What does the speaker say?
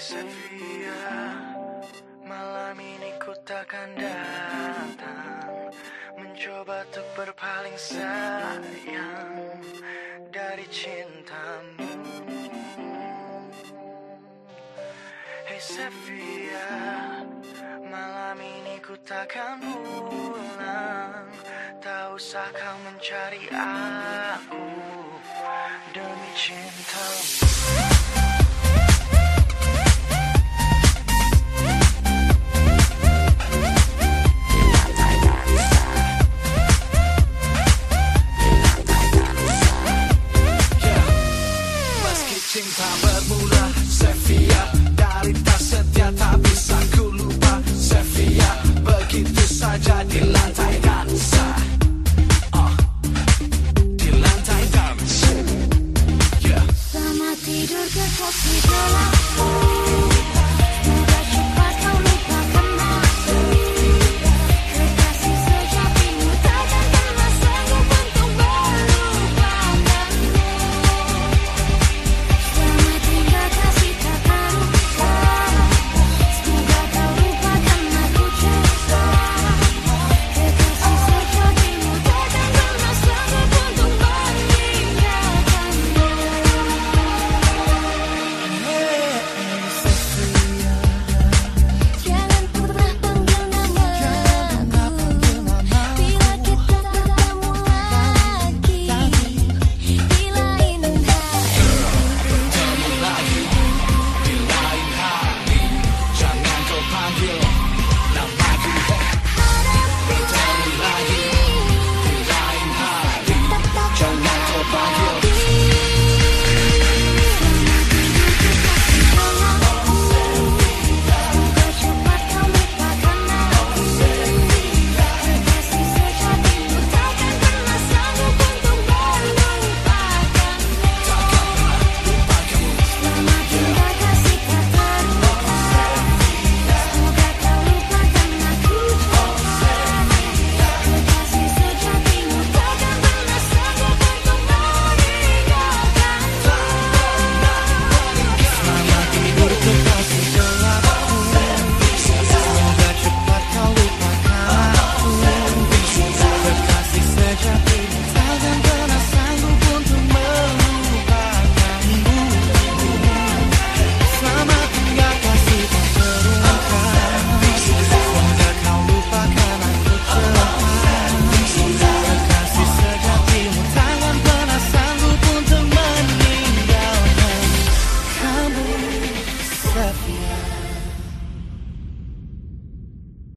Sevilla Malam ini ku takkan datang. Mencoba untuk berpaling sayang Dari cintamu. Hey Sevilla Malam ini ku takkan pulang. Tak usah kau mencari aku Demi cintamu. tak bermula Sevilla Dari tak setia tak bisa lupa Sevilla Begitu saja di lantai dansa oh. Di lantai dansa yeah. Sama tidur ke kopi gelap